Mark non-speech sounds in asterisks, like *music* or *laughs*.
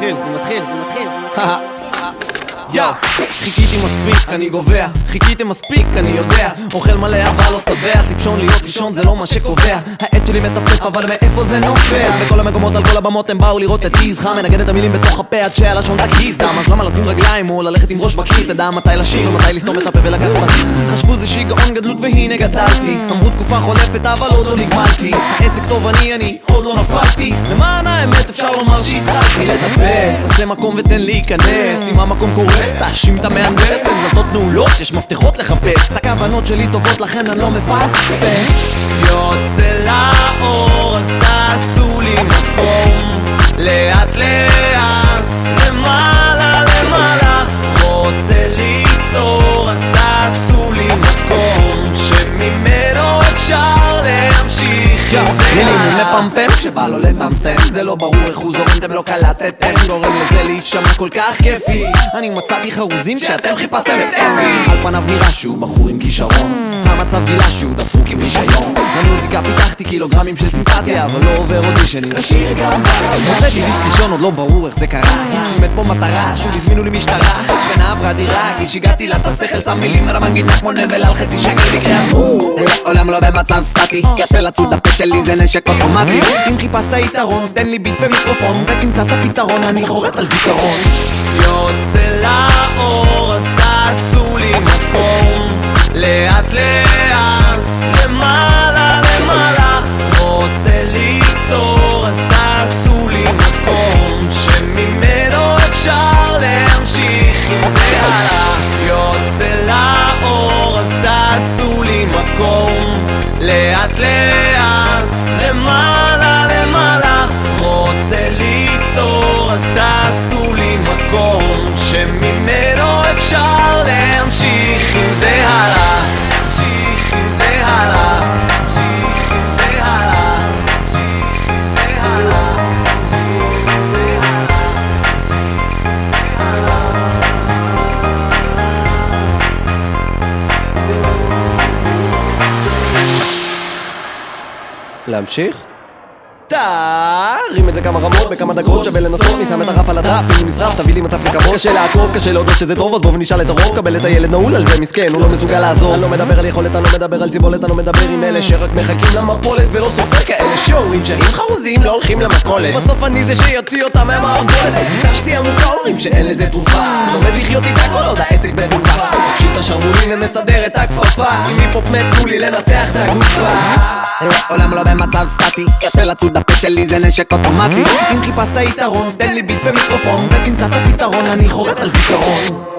מתחיל, אני מתחיל, אני מתחיל. *laughs* יא, חיכיתי מספיק, אני גובע. חיכיתם מספיק, אני יודע. אוכל מלא אבל לא שבע. טיפשון להיות ראשון זה לא מה שקובע. העט שלי מטפטף אבל מאיפה זה נובע? בכל המקומות על כל הבמות הם באו לראות את עיזך מנגן את המילים בתוך הפה עד שהלשון רק היז דם אז למה לשים רגליים או ללכת עם ראש בקיר? תדע מתי לשיר ומתי לסתום את הפה ולקחת אותי. חשבו זה שיגעון גדלות והנה גדלתי. אמרו תקופה חולפת אבל עוד לא נגמלתי. עסק טוב אני אני עוד לא נפלתי. למען האמת אפשר לומר שהתחלתי. לטפס עשה מקום ותן להיכנס. אם המקום קורס תאשים את המהנדס אין דלתות נעולות יש מפתחות לחפש. הכוונות שלי טובות לכן אני לא מפספס הלאה מפמפם כשבא לו לטמטם. זה לא ברור איך הוא זורם אתם לא קלטתם. גורם לזה להישמע כל כך כיפי. אני מצאתי חרוזים שאתם חיפשתם את אפי. על פניו נראה שהוא בחור עם כישרון. המצב גילה שהוא דפוק עם רישיון במוזיקה פיתחתי קילוגרמים של סימפתיה אבל לא עובר אודישנים לשיר גם הוצאתי דיסק ראשון עוד לא ברור איך זה קרה. מת פה מטרה שוב הזמינו לי משטרה. שנה עברה דירה כי שיגעתי לה את השכל שם מילים על המנגינה כמו נבל על חצי שקל. מקרה לעולם לא במצב סטטי. יצא לצוד הפה שלי זה נשק אוטומטי. אם חיפשת יתרון תן לי ביט ומיקרופון ותמצא את הפתרון אני חורט על זיכרון להמשיך עם זה הלאה. יוצא לאור אז תעשו לי מקום. לאט לאט להמשיך? תרים את זה כמה רמות בכמה דקות שווה לנסות. מי שם את הרף על הדף אם נשרף תביא לי מטף לכבוד קשה לעקוב קשה להודות שזה טוב אז בוא ונשאל את הרוב. קבל את הילד נעול על זה מסכן הוא לא מסוגל לעזור. אני לא מדבר על יכולת אני לא מדבר על סיבולת אני לא מדבר עם אלה שרק מחכים למפולת ולא סופר כאלה. שאומרים שהם חרוזים לא הולכים למכולת. בסוף אני זה שיוציא אותם מהמערבולת. שלי עמוקה אומרים שאין לזה תרופה. לומד לחיות איתה כל עוד העסק בתרופה פשוט השרוולים ומסדר את הכפפה. אם היפ-הופ לי לנתח את הגופה לעולם לא במצב סטטי. יוצא לצוד הפה שלי זה נשק אוטומטי. אם חיפשת יתרון תן לי ביט ומיקרופון ותמצא את הפתרון אני חורט על זיכרון